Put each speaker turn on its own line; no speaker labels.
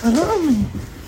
사람이